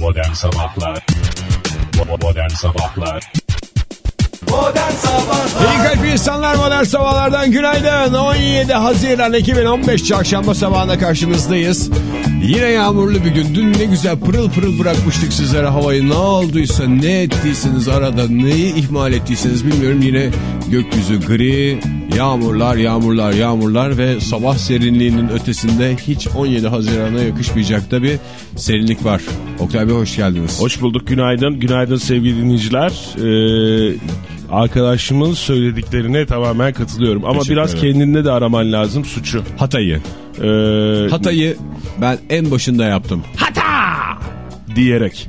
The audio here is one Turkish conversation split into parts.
Modern Sabahlar Modern Sabahlar Modern Sabahlar İyi kalp insanlar modern sabahlardan günaydın. 17 Haziran 2015 çarşamba sabahına karşınızdayız. Yine yağmurlu bir gün. Dün ne güzel pırıl pırıl bırakmıştık sizlere havayı. Ne olduysa ne ettiyseniz arada neyi ihmal ettiyseniz bilmiyorum. Yine gökyüzü gri, yağmurlar, yağmurlar, yağmurlar ve sabah serinliğinin ötesinde hiç 17 Haziran'a yakışmayacak da bir serinlik var. Oktay Bey hoş geldiniz. Hoş bulduk günaydın. Günaydın sevgili dinleyiciler. Ee, arkadaşımın söylediklerine tamamen katılıyorum. Ama Teşekkür biraz ederim. kendinde de araman lazım suçu. Hatay'ı. Ee, Hatay'ı ben en başında yaptım. diyerek.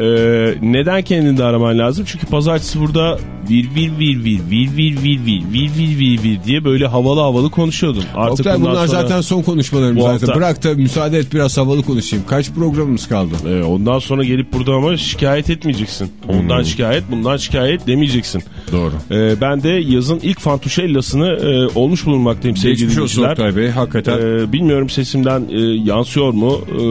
Ee, neden kendinde araman lazım? Çünkü pazartesi burada vir vir vir vir vir vir vir vir vir vir vir vir diye böyle havalı havalı konuşuyordun. Artık Oktay bunlar sonra- zaten son konuşmalarım Bu zaten. hafta- Bırak da müsaade et biraz havalı konuşayım. Kaç programımız kaldı? Ee, ondan sonra gelip burada ama şikayet etmeyeceksin. Ondan şikayet, bundan şikayet demeyeceksin. Doğru. Ee, ben de yazın ilk fantuşellasını e, olmuş bulunmaktayım sevgili Geçmiş olsun. Oktay Bey hakikaten. Ee, bilmiyorum sesimden e, yansıyor mu e,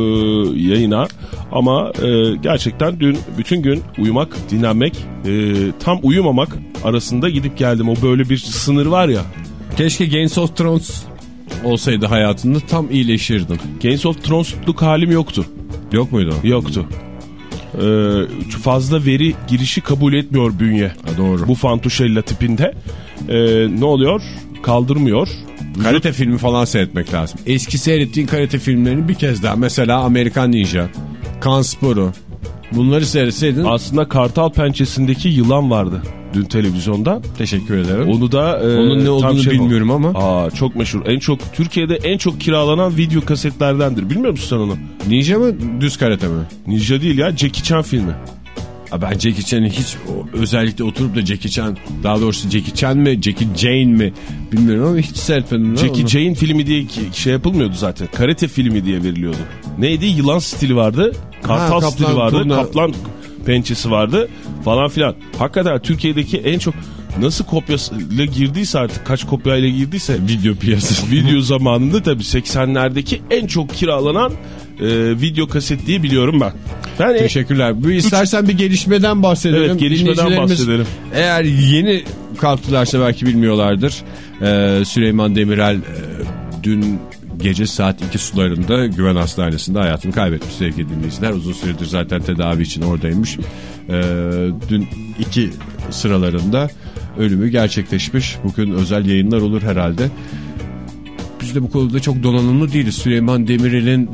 yayına ama e, gerçekten dün bütün gün uyumak, dinlenmek, e, tam uyumamak arasında gidip geldim. O böyle bir sınır var ya. Keşke Games of Thrones olsaydı hayatında tam iyileşirdin. Games of Thrones'luk halim yoktu. Yok muydu? Yoktu. Ee, fazla veri girişi kabul etmiyor bünye. Ha, doğru. Bu fantuşella tipinde. Ee, ne oluyor? Kaldırmıyor. Karate filmi falan seyretmek lazım. Eski seyrettiğin karate filmlerini bir kez daha. Mesela Amerikan Ninja, Kan Sporu. Bunları seyretseydin Aslında kartal pençesindeki yılan vardı dün televizyonda. teşekkür ederim. Onu da e, Onun ne olduğunu şey bilmiyorum ama. Aa çok meşhur. En çok Türkiye'de en çok kiralanan video kasetlerdendir. Bilmiyor musun sen onu? Ninja mı düz karate mi? Ninja değil ya Jackie Chan filmi. Ha, Ben Jackie Chan'i hiç özellikle oturup da Jackie Chan daha doğrusu Jackie Chan mi Jackie Jane mi bilmiyorum ama hiç seyretmedim. Jackie onu. Chan filmi diye şey yapılmıyordu zaten. Karate filmi diye veriliyordu. Neydi? Yılan stili vardı. Kartal Ha, stili kaplan, vardı. turna. Kaplan pençesi vardı falan filan. Hakikaten Türkiye'deki en çok nasıl kopyayla girdiyse artık kaç kopyayla girdiyse video piyasası. video zamanında tabii 80'lerdeki en çok kiralanan e, video kaset diye biliyorum ben. Ben e- Teşekkürler. Bu istersen bir gelişmeden bahsedelim. Evet, gelişmeden bahsedelim. Eğer yeni kalktılarsa belki bilmiyorlardır. Ee, Süleyman Demirel e, dün gece saat 2 sularında Güven Hastanesi'nde hayatını kaybetmiş sevgili dinleyiciler. Uzun süredir zaten tedavi için oradaymış. Ee, dün 2 sıralarında ölümü gerçekleşmiş. Bugün özel yayınlar olur herhalde. Biz de bu konuda çok donanımlı değiliz. Süleyman Demirel'in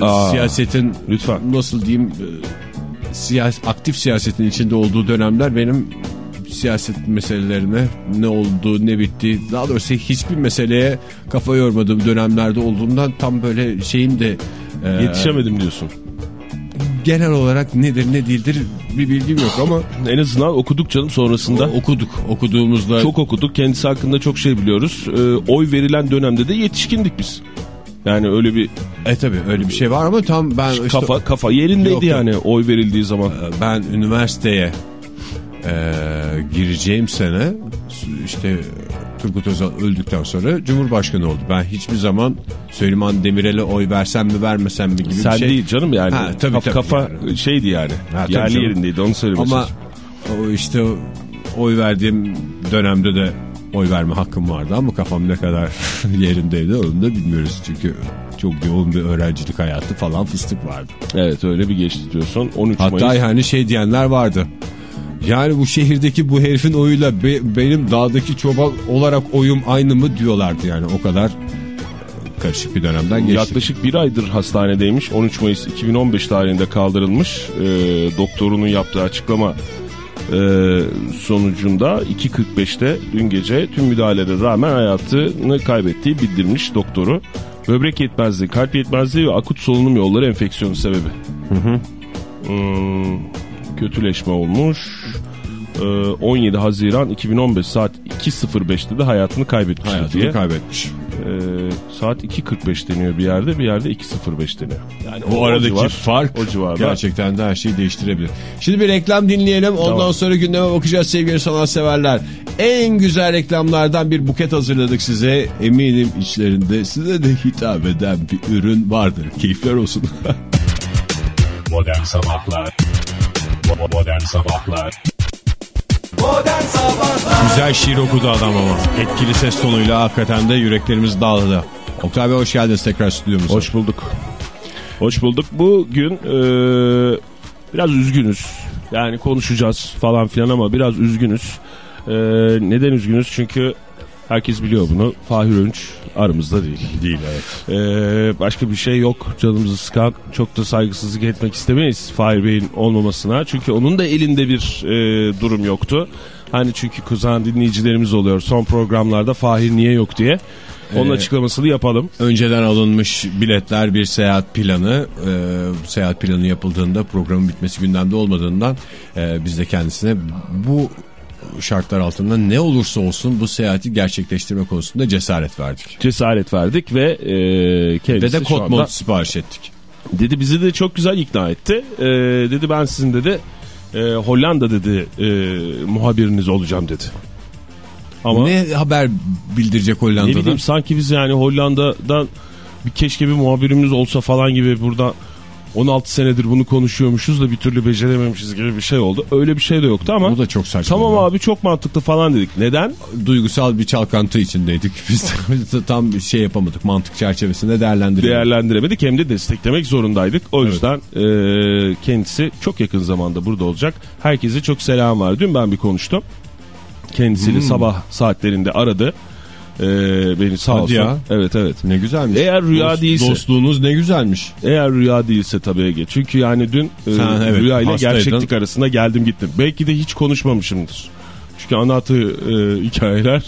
e, Aa, siyasetin lütfen. nasıl diyeyim e, siyas aktif siyasetin içinde olduğu dönemler benim siyaset meselelerine ne oldu ne bitti daha doğrusu hiçbir meseleye kafa yormadığım dönemlerde olduğumdan tam böyle şeyim de e, yetişemedim diyorsun. genel olarak nedir ne değildir bir bilgim yok ama En azından okuduk canım sonrasında. okuduk okuduğumuzda Çok okuduk. Kendisi hakkında çok şey biliyoruz. Ee, oy verilen dönemde de yetişkindik biz. Yani öyle bir e tabi öyle bir şey var ama tam ben işte- kafa kafa yerindeydi Yok, yok. yani oy verildiği zaman. ben üniversiteye e, gireceğim sene işte Turgut Özal öldükten sonra Cumhurbaşkanı oldu. Ben hiçbir zaman Süleyman Demirel'e oy versem mi vermesem mi gibi Sen bir şey. değil canım yani. Ha, tabii, Kaf- tabii kafa yani. şeydi yani. Ha, Yerli canım. yerindeydi onu söylemeye Ama o işte oy verdiğim dönemde de oy verme hakkım vardı ama kafam ne kadar yerindeydi onu da bilmiyoruz. Çünkü çok yoğun bir öğrencilik hayatı falan fıstık vardı. Evet öyle bir geçti diyorsun. 13 Hatta Mayıs. yani şey diyenler vardı. Yani bu şehirdeki bu herifin oyuyla be- benim dağdaki çoban olarak oyum aynı mı diyorlardı yani o kadar karışık bir dönemden geçtik. Yaklaşık bir aydır hastanedeymiş. 13 Mayıs 2015 tarihinde kaldırılmış. Ee, doktorunun yaptığı açıklama e, sonucunda 2.45'te dün gece tüm müdahalelere rağmen hayatını kaybettiği bildirmiş doktoru. Böbrek yetmezliği, kalp yetmezliği ve akut solunum yolları enfeksiyonu sebebi. Hmm, kötüleşme olmuş. Ee, 17 Haziran 2015 saat 2.05'te de hayatını kaybetmiş Hayatını diye. kaybetmiş. Ee, saat 2.45 deniyor bir yerde bir yerde 2.05 deniyor. Yani Bu o- o aradaki civar- fark o civarda. gerçekten de her şeyi değiştirebilir. Şimdi bir reklam dinleyelim. Ondan Tamam. sonra gündeme bakacağız sevgili sanatseverler. En güzel reklamlardan bir buket hazırladık size. Eminim içlerinde size de hitap eden bir ürün vardır. Keyifler olsun. Modern Sabahlar Modern Sabahlar Güzel şiir okudu adam ama. Etkili ses tonuyla hakikaten de yüreklerimiz dağıldı. Oktay Bey hoş geldiniz tekrar stüdyomuza. Hoş bulduk. Hoş bulduk. Bugün e, biraz üzgünüz. Yani konuşacağız falan filan ama biraz üzgünüz. E, neden üzgünüz? Çünkü herkes biliyor bunu. Fahir Önç aramızda değil. Değil evet. E, başka bir şey yok. Canımızı sıkan çok da saygısızlık etmek istemeyiz Fahir Bey'in olmamasına. Çünkü onun da elinde bir e, durum yoktu. Hani çünkü kuzan dinleyicilerimiz oluyor son programlarda Fahir niye yok diye. Onun Ee, açıklamasını yapalım. Önceden alınmış biletler bir seyahat planı. Ee, seyahat planı yapıldığında programın bitmesi gündemde olmadığından e, biz de kendisine bu şartlar altında ne olursa olsun bu seyahati gerçekleştirme konusunda cesaret verdik. cesaret verdik ve e, kendisi Ve de kot anda- sipariş ettik. dedi bizi de çok güzel ikna etti. E, dedi ben sizin dedi e, Hollanda dedi e, muhabiriniz olacağım dedi. Ama ne, Ne haber bildirecek Hollanda'dan? bileyim sanki biz yani Hollanda'dan bir keşke bir muhabirimiz olsa falan gibi burada 16 senedir bunu konuşuyormuşuz da bir türlü becerememişiz gibi bir şey oldu. Öyle bir şey de yoktu ama Bu da çok saçma. tamam abi çok mantıklı falan dedik. Neden? Duygusal bir çalkantı içindeydik. Biz tam bir şey yapamadık. Mantık çerçevesinde değerlendiremedik. değerlendiremedik hem de desteklemek zorundaydık. O yüzden e, kendisi çok yakın zamanda burada olacak. Herkese çok selam var. Dün ben bir konuştum. Kendisiyle Hmm. sabah saatlerinde aradı. E, beni sağ Hadi olsun. ya. Evet evet. Ne güzelmiş. Eğer rüya değilse- Dostluğunuz ne güzelmiş. Eğer rüya değilse tabii Ege. Çünkü yani dün e, Sen, evet, rüya ile hastaydın. gerçeklik arasında geldim gittim. Belki de hiç konuşmamışımdır. Çünkü anlattığı e, hikayeler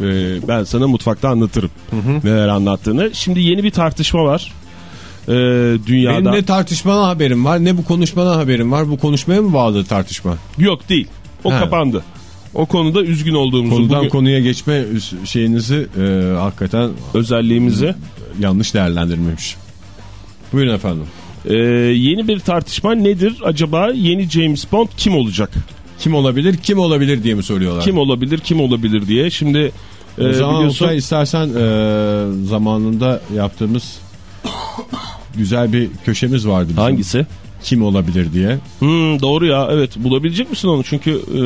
e, ben sana mutfakta anlatırım. Neler anlattığını. Şimdi yeni bir tartışma var. E, dünyada. Benim ne tartışmadan haberim var ne bu konuşmadan haberim var. Bu konuşmaya mı bağlı tartışma? Yok değil. O Ha. kapandı. O konuda üzgün olduğumuzu, Konudan bugün konuya geçme şeyinizi e, hakikaten özelliğimizi yanlış değerlendirmemiş. Buyurun efendim. e, yeni bir tartışma nedir? Acaba yeni James Bond kim olacak? Kim olabilir kim olabilir diye mi soruyorlar? Kim olabilir, kim olabilir diye. Şimdi e, o zaman biliyorsun Oktay istersen e, zamanında yaptığımız güzel bir köşemiz vardı bizim. hangisi? Kim olabilir diye. Hmm, doğru ya evet bulabilecek misin onu çünkü e,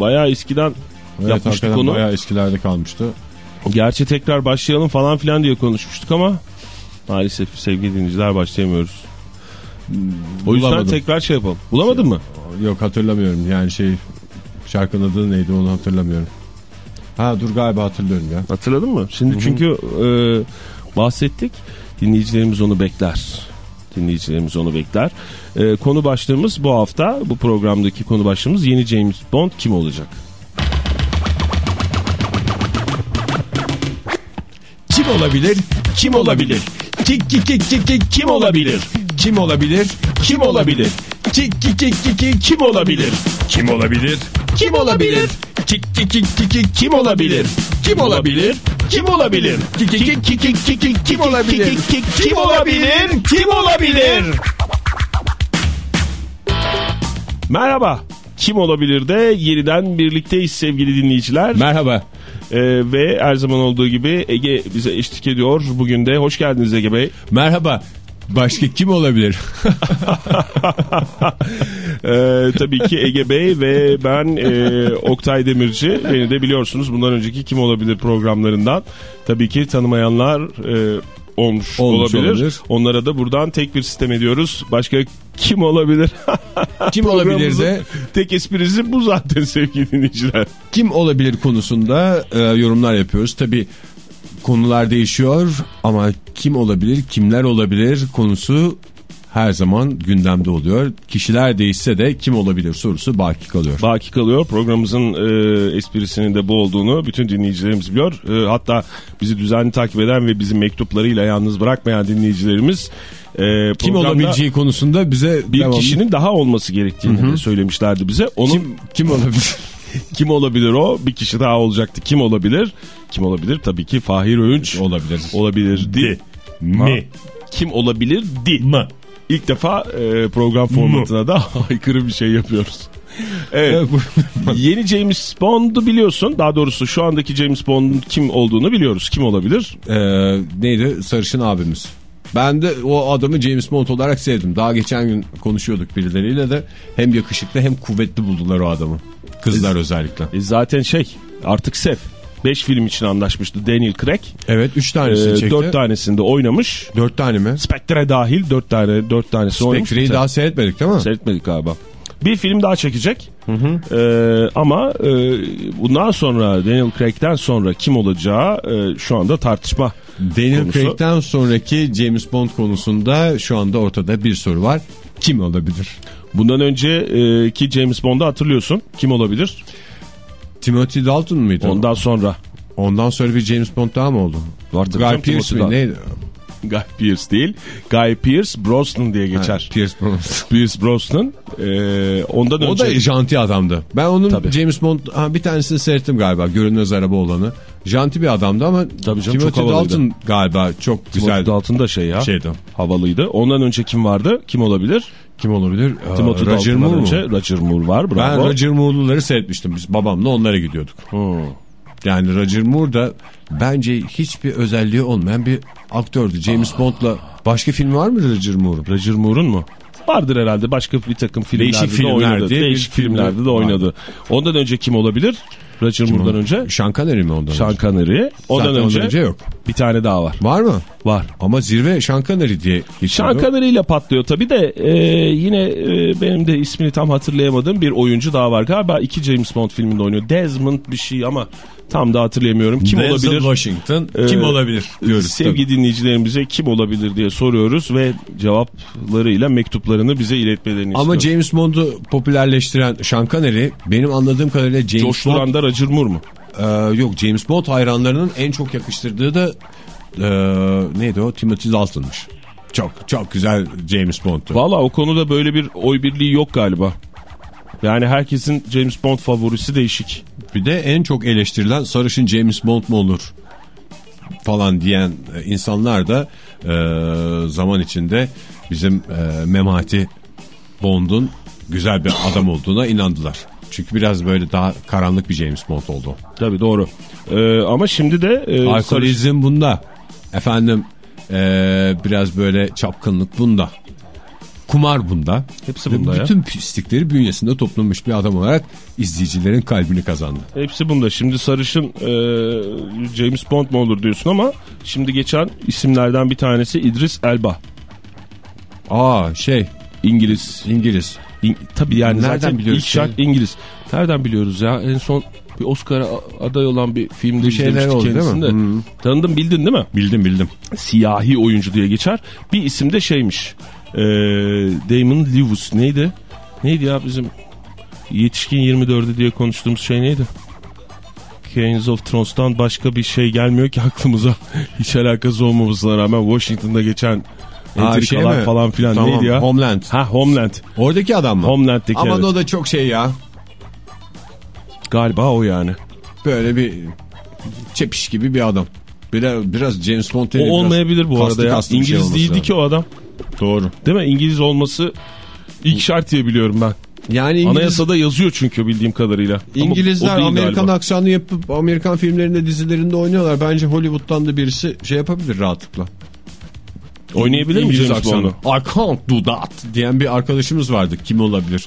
bayağı eskiden Evet, yapmıştık onu. Bayağı eskilerde kalmıştı. Gerçi tekrar başlayalım falan filan diye konuşmuştuk ama maalesef sevgili dinleyiciler başlayamıyoruz. O yüzden Bulamadım. tekrar şey yapalım. Bulamadın mı? Yok hatırlamıyorum yani şey şarkının adı neydi onu hatırlamıyorum. Ha dur galiba hatırlıyorum ya. Hatırladın mı? Şimdi çünkü e, bahsettik dinleyicilerimiz onu bekler. Dinleyicilerimiz onu bekler. E, konu başlığımız bu hafta bu programdaki konu başlığımız yeni James Bond kim olacak? Kim olabilir? Kim olabilir? Ki ki ki ki ki kim olabilir? Kim olabilir? Kim olabilir? Ki ki ki ki ki kim olabilir? Kim olabilir? Kim olabilir? Ki ki ki ki ki kim olabilir? Kim olabilir? Kim olabilir? Ki ki ki ki ki ki ki kim olabilir? Kim olabilir? Kim olabilir? Merhaba. Kim olabilir de yeniden birlikteyiz sevgili dinleyiciler. Merhaba. Ee, ve her zaman olduğu gibi Ege bize eşlik ediyor. Bugün de hoş geldiniz Ege Bey. Merhaba. Başka kim olabilir? Ee, tabii ki Ege Bey ve ben e, Oktay Demirci. Beni de biliyorsunuz bundan önceki Kim Olabilir programlarından. Tabii ki tanımayanlar e, olmuş, Olmuş olabilir. olabilir. Onlara da buradan tek bir sistem ediyoruz. Başka kim olabilir? Kim olabilir de Tek esprisi bu zaten sevgili dinleyiciler. kim olabilir konusunda e, yorumlar yapıyoruz. Tabi konular değişiyor ama kim olabilir, kimler olabilir konusu her zaman gündemde oluyor. Kişiler değişse de kim olabilir sorusu baki kalıyor. Baki kalıyor. Programımızın e, esprisinin de bu olduğunu bütün dinleyicilerimiz biliyor. E, hatta bizi düzenli takip eden ve bizi mektuplarıyla yalnız bırakmayan dinleyicilerimiz e, kim olabileceği konusunda bize bir devamlı- kişinin daha olması gerektiğini de söylemişlerdi bize. Onun kim, kim, kim olabilir? o? Bir kişi daha olacaktı. Kim olabilir? Kim olabilir? Tabii ki Fahir Öğünç olabilir. olabilirdi. Mi? Kim olabilirdi? Mı? İlk defa e, program formatına da aykırı bir şey yapıyoruz. Evet. Bu- Yeni James Bond'u biliyorsun. Daha doğrusu şu andaki James Bond'un kim olduğunu biliyoruz. Kim olabilir? Ee, neydi? Sarışın abimiz. Ben de o adamı James Bond olarak sevdim. Daha geçen gün konuşuyorduk birileriyle de hem yakışıklı hem kuvvetli buldular o adamı. Kızlar özellikle. E zaten şey artık sev. 5 film için anlaşmıştı Daniel Craig. Evet 3 tanesini Ee, çekti. 4 tanesinde oynamış. 4 tane mi? Spectre dahil 4 tane 4 tanesi oynamış. Spectre'yi daha seyretmedik değil mi? Seyretmedik galiba. Bir film daha çekecek. Ee, ama e, bundan sonra Daniel Craig'den sonra kim olacağı e, şu anda tartışma Daniel konusu. Craig'den sonraki James Bond konusunda şu anda ortada bir soru var. Kim olabilir? Bundan önceki James Bond'u hatırlıyorsun. Kim olabilir? Timothy Dalton muydu? Ondan sonra. Ondan sonra bir James Bond daha mı oldu? Var tabii Guy Timothy mi? Neydi? Guy Pearce değil. Guy Pearce Brosnan diye geçer. Ha, Pierce Brosnan. Pierce Brosnan. Ee, ondan O önce... da janti adamdı. Ben onun Tabii. James Bond ha, bir tanesini seyrettim galiba. Görünmez araba olanı. Janti bir adamdı ama Tabii canım, çok Timothy havalıydı. Dalton galiba çok güzel Timothy Dalton da şey ya. şeydi. Havalıydı. Ondan önce kim vardı? Kim olabilir? Kim olabilir? Timothy Roger Moore mu? önce Roger Moore var. Ben Bravo. Roger Moore'luları seyretmiştim. Biz babamla onlara gidiyorduk. Hmm. Yani Roger Moore da bence hiçbir özelliği olmayan bir aktördü. James Bond'la başka film var mı Roger Moore'un? Roger Moore'un mu? Vardır herhalde başka bir takım filmlerde Değişik de filmler oynadı. Değişik filmlerde de oynadı. Ondan önce kim olabilir? Roger Moore'dan önce Sean Connery mi ondan Sean önce? Connery. Ondan Zaten önce, ondan önce yok. bir tane daha var. Var mı? Var. Ama zirve Sean Connery diye geçiyor. Sean Connery ile patlıyor tabii de e, yine e, benim de ismini tam hatırlayamadığım bir oyuncu daha var. Galiba iki James Bond filminde oynuyor. Desmond bir şey ama tam da hatırlayamıyorum. Kim Denzel olabilir? Washington Ee, kim olabilir diyoruz. Sevgili dinleyicilerimize kim olabilir diye soruyoruz ve cevaplarıyla mektuplarını bize iletmelerini Ama istiyoruz. James Bond'u popülerleştiren Sean Connery benim anladığım kadarıyla James Bond Coşturan da Roger Moore mu? Ee, yok James Bond hayranlarının en çok yakıştırdığı da e, neydi o Timothy Dalton'mış. Çok çok güzel James Bond'tu. Valla o konuda böyle bir oy birliği yok galiba. Yani herkesin James Bond favorisi değişik. Bir de en çok eleştirilen sarışın James Bond mu olur falan diyen e, insanlar da e, zaman içinde bizim e, Memati Bond'un güzel bir adam olduğuna inandılar. Çünkü biraz böyle daha karanlık bir James Bond oldu. Tabii doğru. Ee, ama şimdi de... E, sarı- Alkolizm bunda. Efendim e, biraz böyle çapkınlık bunda. Kumar bunda. Hepsi bunda ya. Bütün pislikleri bünyesinde toplamış bir adam olarak izleyicilerin kalbini kazandı. Hepsi bunda. Şimdi sarışın e, James Bond mu olur diyorsun ama şimdi geçen isimlerden bir tanesi İdris Elba. Aa şey İngiliz. İngiliz. Tabii yani Nereden zaten biliyoruz ilk şart şey? İngiliz. Nereden biliyoruz ya? En son bir Oscar'a aday olan bir filmde Bir şeyler oldu değil mi? Hmm. Tanıdın bildin değil mi? Bildim bildim. Siyahi oyuncu diye geçer. Bir isim de şeymiş. Ee, Damon Lewis neydi? Neydi ya bizim yetişkin 24'ü diye konuştuğumuz şey neydi? Kings of Thrones'tan başka bir şey gelmiyor ki aklımıza. Hiç alakası olmamasına rağmen Washington'da geçen entrikalar şey mi? falan filan Tamam, neydi ya? Homeland. Ha Homeland. Oradaki adam mı? Homeland'deki Ama evet. o da çok şey ya. Galiba o yani. Böyle bir çepiş gibi bir adam. Biraz, biraz James Bond O olmayabilir bu arada ya. şey İngiliz değildi ki o adam. Doğru. Değil mi? İngiliz olması ilk şart diye biliyorum ben. Yani İngiliz, Anayasada yazıyor çünkü bildiğim kadarıyla. İngilizler Amerikan galiba. aksanı yapıp Amerikan filmlerinde dizilerinde oynuyorlar. Bence Hollywood'dan da birisi şey yapabilir rahatlıkla. Oynayabilir mi James. Bond'u? I can't do that diyen bir arkadaşımız vardı. Kim olabilir?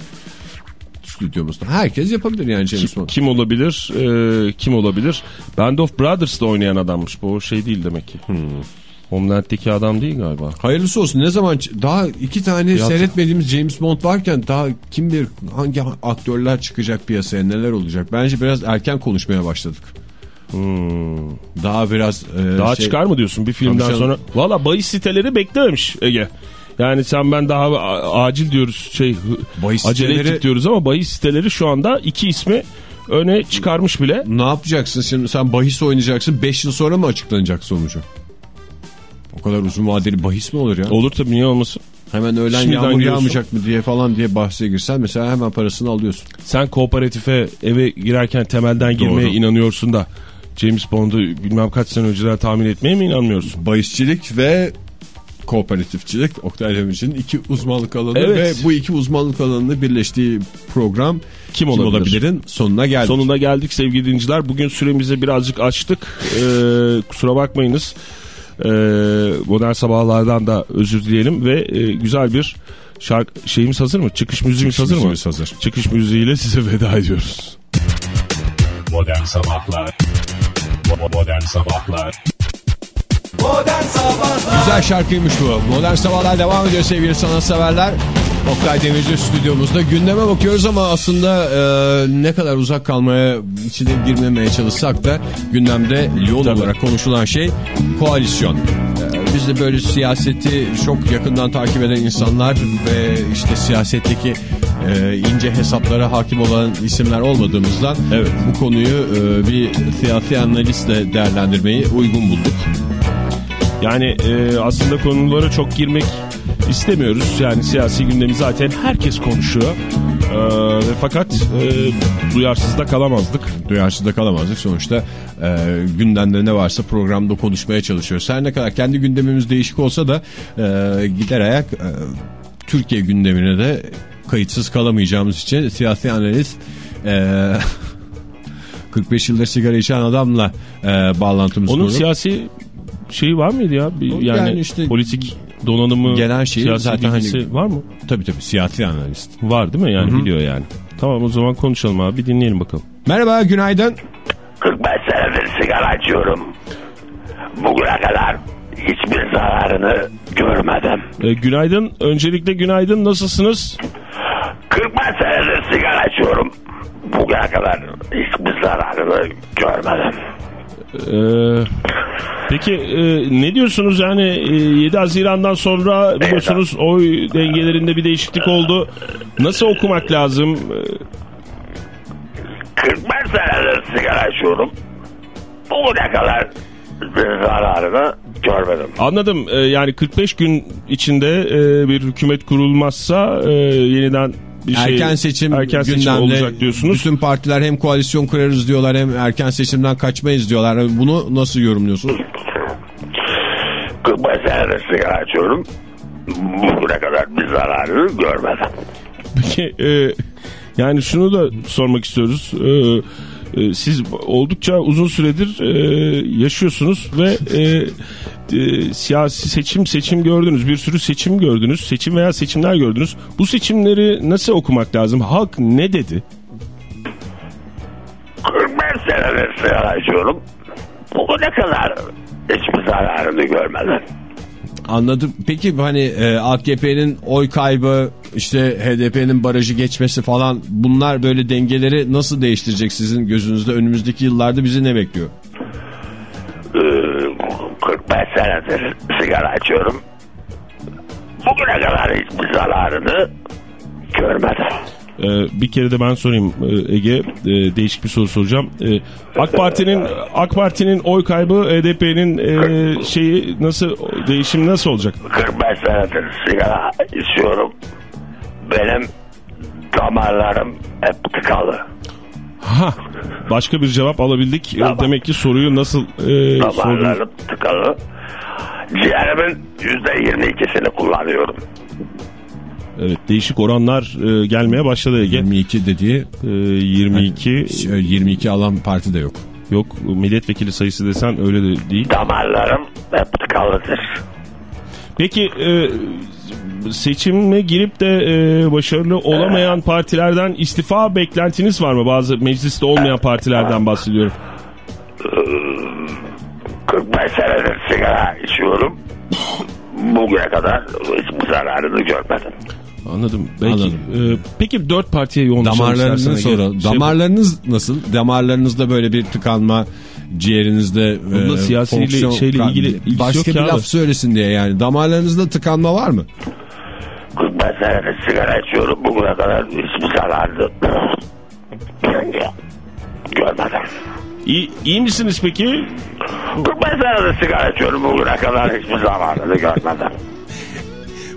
Stüdyomuzda. Herkes yapabilir yani James Bond. Kim olabilir? Ee, kim olabilir? Band of Brothers'da oynayan adammış. Bu o şey değil demek ki. Hmm. Homeland'deki adam değil galiba. Hayırlısı olsun. Ne zaman daha iki tane seyretmediğimiz James Bond varken daha kim bilir hangi aktörler çıkacak piyasaya neler olacak. Bence biraz erken konuşmaya başladık. Daha biraz e, Daha şey- çıkar mı diyorsun bir filmden Tabii sonra? Valla bahis siteleri beklememiş Ege. Yani sen ben daha acil diyoruz şey Bahis acele siteleri- ettik diyoruz ama bahis siteleri şu anda iki ismi öne çıkarmış bile. Ne yapacaksın şimdi sen bahis oynayacaksın 5 yıl sonra mı açıklanacak sonucu? O kadar uzun vadeli bahis mi olur ya? Olur tabii niye olmasın? Hemen öğlen Şimdiden yağmur diyorsun. yağmayacak mı diye falan diye bahse girsen mesela hemen parasını alıyorsun. Sen kooperatife eve girerken temelden girmeye Doğru. inanıyorsun da James Bond'u bilmem kaç sene önceden tahmin etmeye mi inanmıyorsun? Bahisçilik ve kooperatifçilik Oktay Demirci'nin iki uzmanlık alanı Evet. ve bu iki uzmanlık alanının birleştiği program Kim olabilir? olabilirin sonuna geldik. Sonunda geldik sevgili dinleyiciler. Bugün süremizi birazcık açtık. Ee, kusura bakmayınız. e, modern sabahlardan da özür dileyelim ve e, güzel bir şarkı şeyimiz hazır mı? Çıkış müziğimiz hazır mı? müziğimiz hazır. Çıkış müziğiyle size veda ediyoruz. Modern Sabahlar Modern Sabahlar Modern Sabahlar Güzel şarkıymış bu. Modern Sabahlar devam ediyor sevgili sanatseverler. Oktay Demirci stüdyomuzda gündeme bakıyoruz ama aslında e, ne kadar uzak kalmaya, içine girmemeye çalışsak da gündemde yoğun olarak konuşulan şey koalisyon. E, biz de böyle siyaseti çok yakından takip eden insanlar ve işte siyasetteki e, ince hesaplara hakim olan isimler olmadığımızdan Evet. bu konuyu e, bir siyasi analistle değerlendirmeyi uygun bulduk. Yani e, aslında konulara çok girmek istemiyoruz. Yani siyasi gündemi zaten herkes konuşuyor. E, ve fakat e, duyarsız da kalamazdık. duyarsız da kalamazdık. Sonuçta e, gündemde ne varsa programda konuşmaya çalışıyoruz. Her ne kadar kendi gündemimiz değişik olsa da e, gider ayak e, Türkiye gündemine de kayıtsız kalamayacağımız için siyasi analiz e, 45 yıldır sigara içen adamla e, bağlantımız Onun kurup siyasi şeyi var mıydı ya? Bir, yani, yani işte politik donanımı, genel şeyi siyasi zaten hani- var mı? tabii tabii siyasi analist. Var değil mi yani biliyor yani. Tamam o zaman konuşalım abi dinleyelim bakalım. Merhaba günaydın. 45 senedir sigara içiyorum. Bugüne kadar hiçbir zararını görmedim. E, günaydın öncelikle günaydın nasılsınız? 45 senedir sigara içiyorum. Bugüne kadar hiçbir zararını görmedim. E, peki e, ne diyorsunuz yani e, 7 Haziran'dan sonra biliyorsunuz oy dengelerinde bir değişiklik oldu. Nasıl okumak lazım? E, 45 senedir sigara içiyorum. Bugüne kadar bir zararını görmedim. Anladım. Ee, yani 45 gün içinde e, bir hükümet kurulmazsa e, yeniden bir şey erken seçim erken seçim gündemde olacak diyorsunuz. bütün partiler hem koalisyon kurarız diyorlar hem erken seçimden kaçmayız diyorlar. Bunu nasıl yorumluyorsunuz? 45 senedir sigara içiyorum. Bugüne kadar bir zararını görmedim. Peki e, yani şunu da sormak istiyoruz. E, e, siz oldukça uzun süredir e, yaşıyorsunuz ve e, e, siyasi seçim seçim gördünüz. Bir sürü seçim gördünüz. Seçim veya seçimler gördünüz. Bu seçimleri nasıl okumak lazım? Halk ne dedi? 45 senedir sigara içiyorum. Bugüne kadar hiçbir zararını görmedim. Anladım. Peki hani e, AKP'nin oy kaybı işte HDP'nin barajı geçmesi falan bunlar böyle dengeleri nasıl değiştirecek sizin gözünüzde önümüzdeki yıllarda bizi ne bekliyor? Ee, 45 senedir sigara içiyorum. Bugüne kadar hiçbir zararını görmedim. Ee, bir kere de ben sorayım e, Ege e, değişik bir soru soracağım. E, AK Parti'nin AK Parti'nin oy kaybı HDP'nin e, şeyi nasıl değişim nasıl olacak? 45 senedir sigara içiyorum. Benim damarlarım hep tıkalı. Ha başka bir cevap alabildik. E, Tamam. Demek ki soruyu nasıl e, sordunuz? Damarlarım tıkalı. Ciğerimin %22'sini kullanıyorum. Evet değişik oranlar e, gelmeye başladı Ege. 22 dediği E, 22 şey, 22 alan parti de yok. yok milletvekili sayısı desen öyle de değil. Damarlarım hep tıkalıdır. Peki e, seçime girip de e, başarılı olamayan partilerden istifa beklentiniz var mı? Bazı mecliste olmayan partilerden bahsediyorum. 45 senedir sigara içiyorum. Bugüne kadar hiçbir zararını görmedim. Anladım. Belki, Anladım. e, peki dört partiye yoğunlaşalım Ege. sonra. Şey- Damarlarınız nasıl? Damarlarınızda böyle bir tıkanma ciğerinizde Bunda e, siyasiyle- fonksiyon- şeyle ilgili ilgisi başka yok bir abi. laf söylesin diye yani. Damarlarınızda tıkanma var mı? 45 senedir sigara içiyorum. Bugüne kadar hiçbir zararını görmedim. İyi, iyi misiniz peki? 45 senedir sigara içiyorum. Bugüne kadar hiçbir zararını görmedim.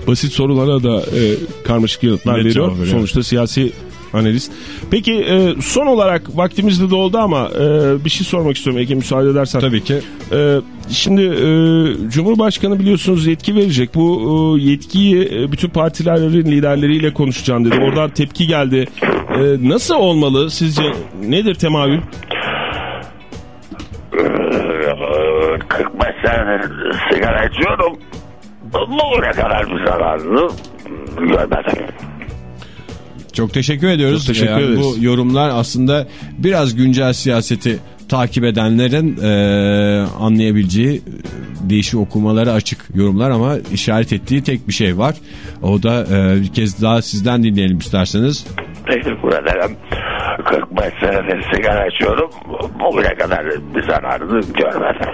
Basit sorulara da e, karmaşık yanıtlar Net veriyor. veriyor. Sonuçta siyasi analist. Peki e, son olarak vaktimiz de doldu ama e, bir şey sormak istiyorum Ege müsaade edersen. Tabii ki. Ee, şimdi e, Cumhurbaşkanı biliyorsunuz yetki verecek. Bu e, yetkiyi e, bütün partilerin liderleriyle konuşacağım dedi. Oradan tepki geldi. E, nasıl olmalı sizce? Nedir temayül? Ee, 45 senedir sigara içiyorum. Bugüne kadar bir zararını görmedim. Çok teşekkür ediyoruz. Çok teşekkür Yani ederiz. Bu yorumlar aslında biraz güncel siyaseti takip edenlerin e, anlayabileceği değişik okumaları açık yorumlar ama işaret ettiği tek bir şey var. O da e, bir kez daha sizden dinleyelim isterseniz. Teşekkür ederim. 45 senedir sigara içiyorum. Bugüne kadar bir zararını görmedim.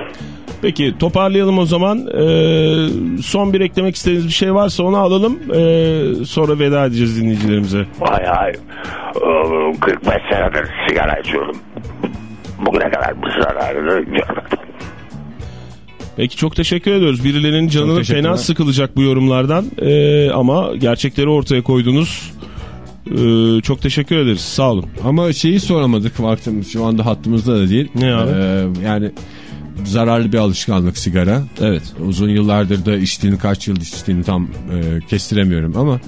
Peki toparlayalım o zaman. Ee, son bir eklemek istediğiniz bir şey varsa onu alalım. Ee, sonra veda edeceğiz dinleyicilerimize. Hay hay. Ee, 45 senedir sigara içiyorum. Bugüne kadar bir zararını görmedim. Peki çok teşekkür ediyoruz. Birilerinin canını fena sıkılacak bu yorumlardan. Ee, ama gerçekleri ortaya koydunuz. Ee, çok teşekkür ederiz. Sağ olun. Ama şeyi soramadık vaktimiz şu anda hattımızda da değil. Ne abi? E, yani zararlı bir alışkanlık sigara. Evet. Uzun yıllardır da içtiğini kaç yıl içtiğini tam e, kestiremiyorum ama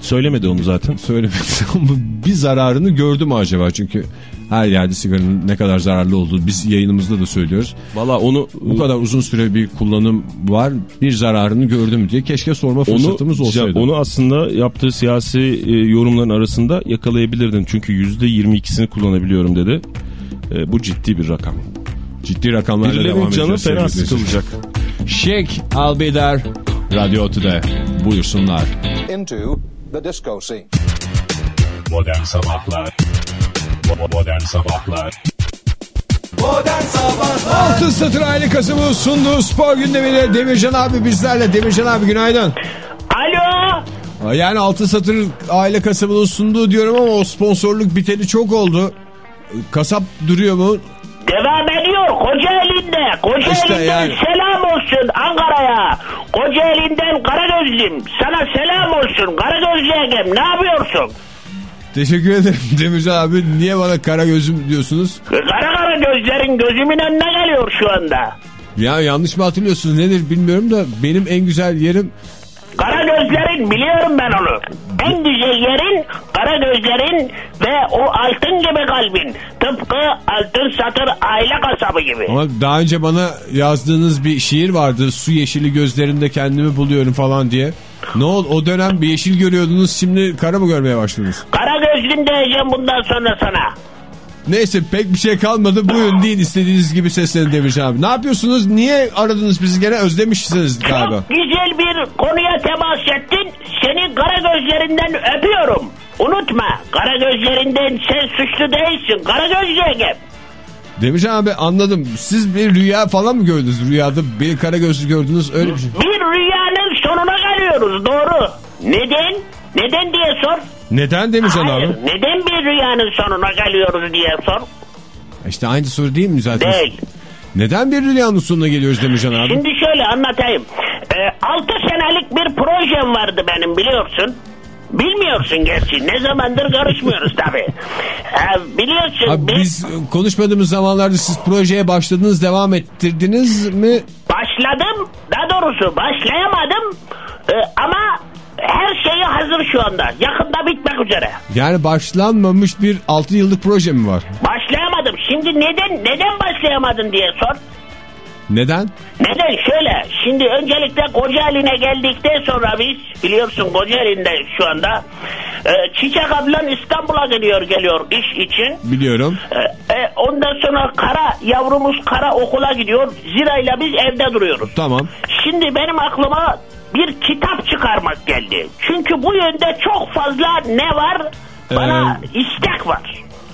Söylemedi onu zaten. söylemesem ama bir zararını gördü mü acaba? Çünkü her yerde sigaranın ne kadar zararlı olduğu biz yayınımızda da söylüyoruz. Valla onu Bu kadar uzun süre bir kullanım var bir zararını gördü mü diye keşke sorma fırsatımız onu, olsaydı. onu aslında yaptığı siyasi e, yorumların arasında yakalayabilirdin. Çünkü %22'sini kullanabiliyorum dedi. E, bu ciddi bir rakam. Ciddi rakamlarla devam Birilerinin canı edeceğiz fena sevgili sıkılacak. Sheikh Albeder Radyo Otu'da buyursunlar. into the disco scene. Modern Sabahlar Modern Sabahlar Modern Sabahlar Altın Satır Aile Kasım'ın sunduğu spor gündemiyle Demircan abi bizlerle. Demircan abi günaydın. Alo. Yani Altın Satır Aile Kasım'ın sunduğu diyorum ama o sponsorluk biteli çok oldu. Kasap duruyor mu? Devam ediyor Kocaeli'nde. Kocaeli'nden İşte yani. selam olsun Ankara'ya. Kocaeli'nden Karagözlüm. Sana selam olsun Karagözlü Egem. Ne yapıyorsun? Teşekkür ederim Demircan abi. Niye bana kara gözüm diyorsunuz? Kara kara gözlerin gözümün önüne geliyor şu anda. Ya yanlış mı hatırlıyorsunuz nedir bilmiyorum da benim en güzel yerim Kara gözlerin biliyorum ben onu. En güzel yerin kara gözlerin ve o altın gibi kalbin. Tıpkı altın satır aile kasabı gibi. ama daha önce bana yazdığınız bir şiir vardı. Su yeşili gözlerinde kendimi buluyorum falan diye. Ne oldu o dönem bir yeşil görüyordunuz şimdi kara mı görmeye başladınız? Kara gözlüm diyeceğim bundan sonra sana. Neyse pek bir şey kalmadı. Buyurun deyin istediğiniz gibi seslenin Demircan abi. Ne yapıyorsunuz? Niye aradınız bizi gene? Özlemişsiniz galiba. Çok güzel bir konuya temas ettin. Seni kara gözlerinden öpüyorum. Unutma kara gözlerinden sen suçlu değilsin. Kara gözlü Egem. Demircan abi anladım. Siz bir rüya falan mı gördünüz? Rüyada bir kara gözlü gördünüz öyle bir şey. Bir rüyanın sonuna geliyoruz doğru. Neden? Neden diye sor. Neden Demircan Hayır, abi? neden bir rüyanın sonuna geliyoruz diye sor. İşte aynı soru değil mi zaten? Değil. Neden bir rüyanın sonuna geliyoruz Demircan abi? Şimdi şöyle anlatayım. Ee, 6 senelik bir projem vardı benim biliyorsun. Bilmiyorsun gerçi. Ne zamandır görüşmüyoruz tabii. Ee, biliyorsun Abi biz, biz konuşmadığımız zamanlarda siz projeye başladınız, devam ettirdiniz mi? başladım. Daha doğrusu başlayamadım. Ee, ama her şeyi hazır şu anda. Yakında bitmek üzere. Yani başlanmamış bir 6 yıllık proje mi var? Başlayamadım. Şimdi neden neden başlayamadın diye sor. Neden? Neden? Şöyle. Şimdi öncelikle Kocaeli'ne geldikten sonra biz biliyorsun Kocaeli'nde şu anda e, Çiçek ablan İstanbul'a geliyor geliyor iş için. Biliyorum. E, e, ondan sonra Kara yavrumuz Kara okula gidiyor. Zira'yla biz evde duruyoruz. Tamam. Şimdi benim aklıma bir kitap çıkarmak geldi. Çünkü bu yönde çok fazla ne var? Bana istek var.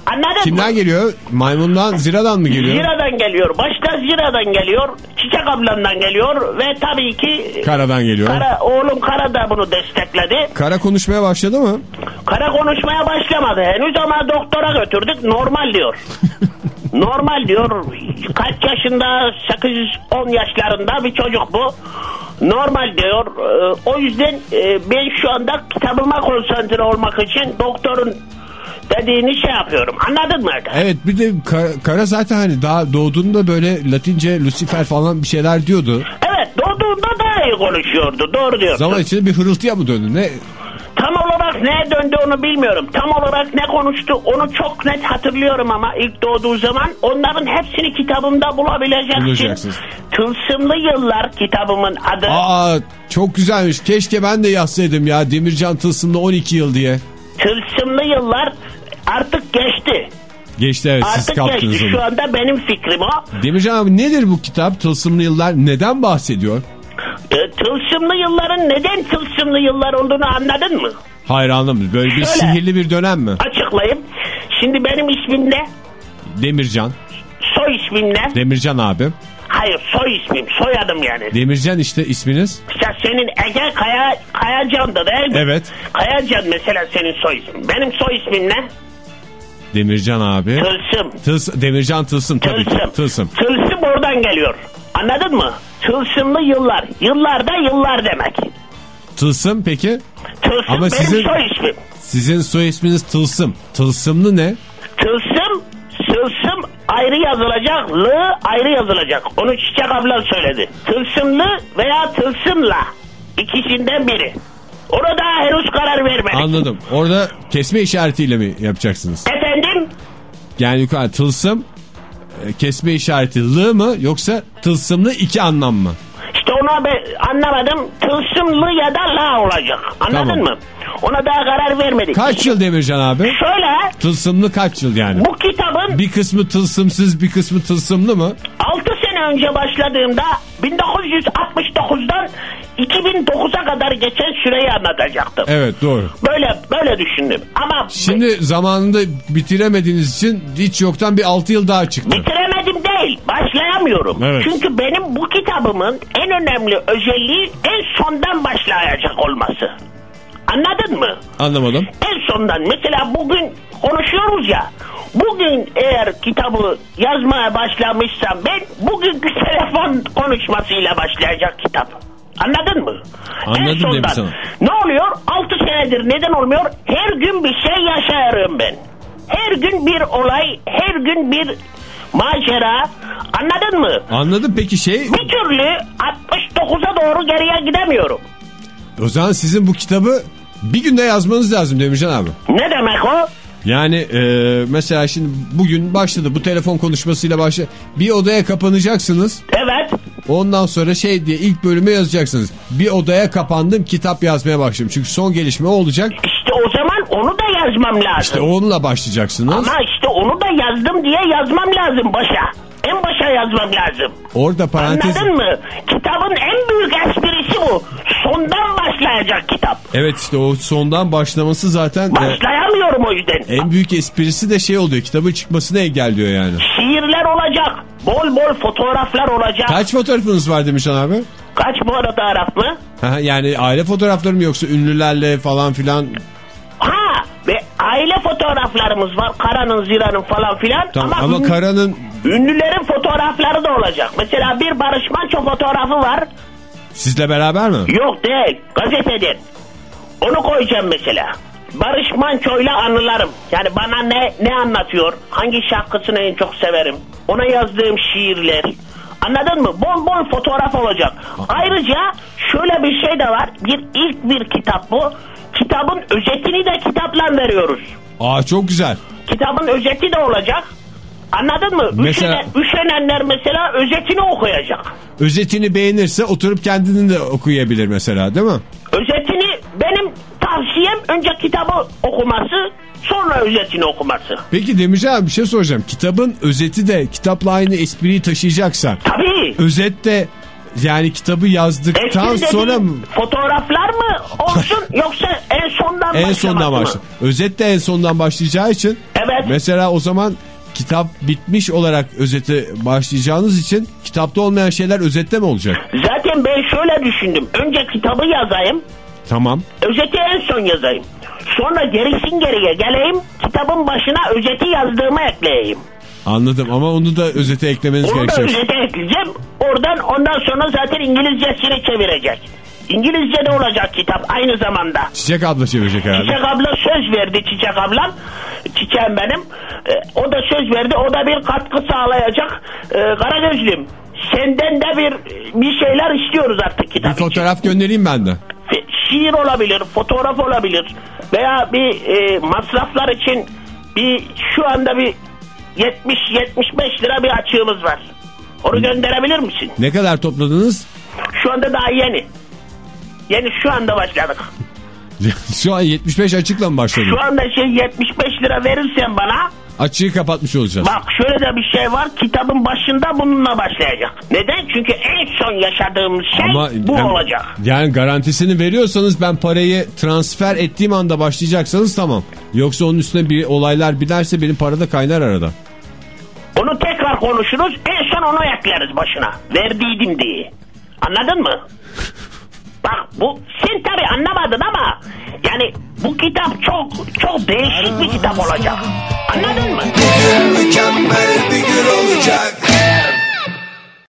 Anladın Kimden mı? geliyor? Maymundan, ziradan mı geliyor? Zira'dan geliyor. Başta Zira'dan geliyor. Çiçek ablamdan geliyor. Ve tabii ki Karadan geliyor. Kara, Kara, oğlum Kara da bunu destekledi. konuşmaya başladı mı? Kara konuşmaya başlamadı henüz ama doktora götürdük. Normal diyor. Normal diyor. Kaç yaşında? 8-10 yaşlarında bir çocuk bu. Normal diyor. Ee, o yüzden e, ben şu anda kitabıma konsantre olmak için doktorun dediğini şey yapıyorum. Anladın mı? Evet bir de Kara, Kara zaten hani daha doğduğunda böyle Latince Lucifer falan bir şeyler diyordu. Evet doğduğunda daha iyi konuşuyordu. Doğru diyorsun. Zaman içinde bir hırıltıya mı döndü? Ne? Neye döndü onu bilmiyorum. Tam olarak ne konuştu onu çok net hatırlıyorum ama ilk doğduğu zaman onların hepsini kitabımda bulabileceksin. Tılsımlı Yıllar kitabımın adı. Aa çok güzelmiş. Keşke ben de yazsaydım ya. Demircan Tılsım'da 12 yıl diye. Tılsımlı Yıllar artık geçti. Geçti evet siz Artık kaptınız geçti. Şu onu. anda benim fikrim o. Demircan abi nedir bu kitap? Tılsımlı Yıllar neden bahsediyor? E, Tılsımlı yılların neden tılsımlı yıllar olduğunu anladın mı? Hayır anlamadım. Böyle bir Şöyle. sihirli bir dönem mi? Açıklayayım. Şimdi benim ismim ne? Demircan. Soy ismim ne? Demircan abi. Hayır soy ismim. Soyadım yani. Demircan işte isminiz. Mesela senin Ege Kaya, Kayacan'da değil mi? Evet. Kayacan mesela senin soy ismin. Benim soy ismim ne? Demircan abi. Tılsım. Tıls Demircan Tılsım tabii ki. Tılsım. Tılsım. Tılsım oradan geliyor. Anladın mı? Tılsımlı yıllar. Yıllar da yıllar demek. Tılsım peki? Tılsım Ama benim sizin- soy ismim. Sizin soy isminiz Tılsım. Tılsımlı ne? Tılsım, sılsım ayrı yazılacak, lı ayrı yazılacak. Onu Çiçek ablan söyledi. Tılsımlı veya tılsımla. İkisinden biri. Ona daha henüz karar vermedik. Anladım. Orada kesme işaretiyle mi yapacaksınız? Efendim? Yani yukarı tılsım e, kesme işareti lı mı yoksa tılsımlı iki anlam mı? İşte ona ben anlamadım. Tılsımlı ya da la olacak. Anladın Tamam. mı? Ona daha karar vermedik. Kaç yıl Demircan abi? Şöyle Tılsımlı kaç yıl yani? bu kitabın Bir kısmı tılsımsız bir kısmı tılsımlı mı? 6 sene önce başladığımda 1969'dan 2009'a kadar geçen süreyi anlatacaktım. Evet doğru. Böyle böyle düşündüm. Ama Şimdi zamanında bitiremediğiniz için hiç yoktan bir 6 yıl daha çıktı. bitiremedim değil. Başlayamıyorum. Evet. Çünkü benim bu kitabımın en önemli özelliği en sondan başlayacak olması. Anladın mı? Anlamadım. En sondan mesela bugün konuşuyoruz ya. Bugün eğer kitabı yazmaya başlamışsam ben bugünkü telefon konuşmasıyla başlayacak kitap. Anladın mı? Anladım en sondan. sana. Ne oluyor? 6 senedir neden olmuyor? Her gün bir şey yaşıyorum ben. Her gün bir olay, her gün bir macera. Anladın mı? Anladım peki şey Bir türlü 69'a doğru geriye gidemiyorum. o zaman sizin bu kitabı bir günde yazmanız lazım Demircan abi. Ne demek o? Yani e, mesela şimdi bugün başladı bu telefon konuşmasıyla başladı. Bir odaya kapanacaksınız. Evet. Ondan sonra şey diye ilk bölümü yazacaksınız. Bir odaya kapandım kitap yazmaya başladım. Çünkü son gelişme olacak. İşte o yazmam lazım. İşte onunla başlayacaksınız. Ama işte onu da yazdım diye yazmam lazım başa. En başa yazmam lazım. Orada parantez... Anladın mı? Kitabın en büyük esprisi bu. Sondan başlayacak kitap. Evet işte o sondan başlaması zaten e, Başlayamıyorum o yüzden. en büyük esprisi de şey oluyor. Kitabın çıkmasını engelliyor yani. Şiirler olacak. Bol bol fotoğraflar olacak. Kaç fotoğrafınız var Demişan abi? Kaç bu fotoğraf mı? Yani aile fotoğrafları mı yoksa ünlülerle falan filan? Fotoğraflarımız var. Karanın, Zira'nın falan filan. Tamam. Ama, Ama Kara'nın ünlülerin fotoğrafları da olacak. Mesela bir Barış Manço fotoğrafı var. sizle beraber mi? Yok değil. Gazeteden. Onu koyacağım mesela. Barış Manço'yla anılarım. Yani bana ne ne anlatıyor? Hangi şarkısını en çok severim? Ona yazdığım şiirler. Anladın mı? Bol bol fotoğraf olacak. Ayrıca şöyle bir şey de var. Bir ilk bir kitap bu. Kitabın özetini de kitapla veriyoruz. Aa çok güzel. Kitabın özeti de olacak. Anladın mı? Mesela- Üşenen- üşenenler mesela özetini okuyacak. Özetini beğenirse oturup kendini de okuyabilir mesela değil mi? Özetini benim tavsiyem önce kitabı okuması sonra özetini okuması. Peki Demircan abi bir şey soracağım. Kitabın özeti de kitapla aynı espriyi taşıyacaksa Tabii. özet de yani kitabı yazdıktan Eski sonra mı? Fotoğraflar mı olsun yoksa en sondan başla. Özet de en sondan başlayacağı için Evet. mesela o zaman kitap bitmiş olarak özete başlayacağınız için kitapta olmayan şeyler özette mi olacak? Zaten ben şöyle düşündüm. Önce kitabı yazayım. Tamam. Özeti en son yazayım. Sonra gerisin geriye geleyim. Kitabın başına özeti yazdığımı ekleyeyim. Anladım ama onu da özete eklemeniz Onu da gerekecek. özete ekleyeceğim. Oradan ondan sonra zaten İngilizcesini çevirecek. İngilizce de olacak kitap aynı zamanda. Çiçek abla çevirecek herhalde. Çiçek abla söz verdi Çiçek ablam. Çiçeğim benim. Ee, o da söz verdi. O da bir katkı sağlayacak. Ee, Karagözlüm senden de bir bir şeyler istiyoruz artık kitap Bir için. fotoğraf göndereyim ben de. şiir olabilir, fotoğraf olabilir veya bir e, masraflar için bir şu anda bir 70-75 lira bir açığımız var. Onu gönderebilir misin? Ne kadar topladınız? Şu anda daha yeni. Yeni şu anda başladık. Şu an 75 açıkla mı başladın? Şu anda şey 75 lira verirsen bana Açığı kapatmış olacağız. bak şöyle de bir şey var kitabın başında bununla başlayacak. Neden? Çünkü en son yaşadığımız şey bu hem- olacak. Yani garantisini veriyorsanız ben parayı transfer ettiğim anda başlayacaksanız tamam. Yoksa onun üstüne bir olaylar binerse benim para da kaynar arada. Onu tekrar konuşuruz en son onu ekleriz başına. Verdiydim diye. Anladın mı? Bak bu sen tabi anlamadın ama yani bu kitap çok çok değişik bir kitap olacak. Anladın mı? Mükemmel bir gün olacak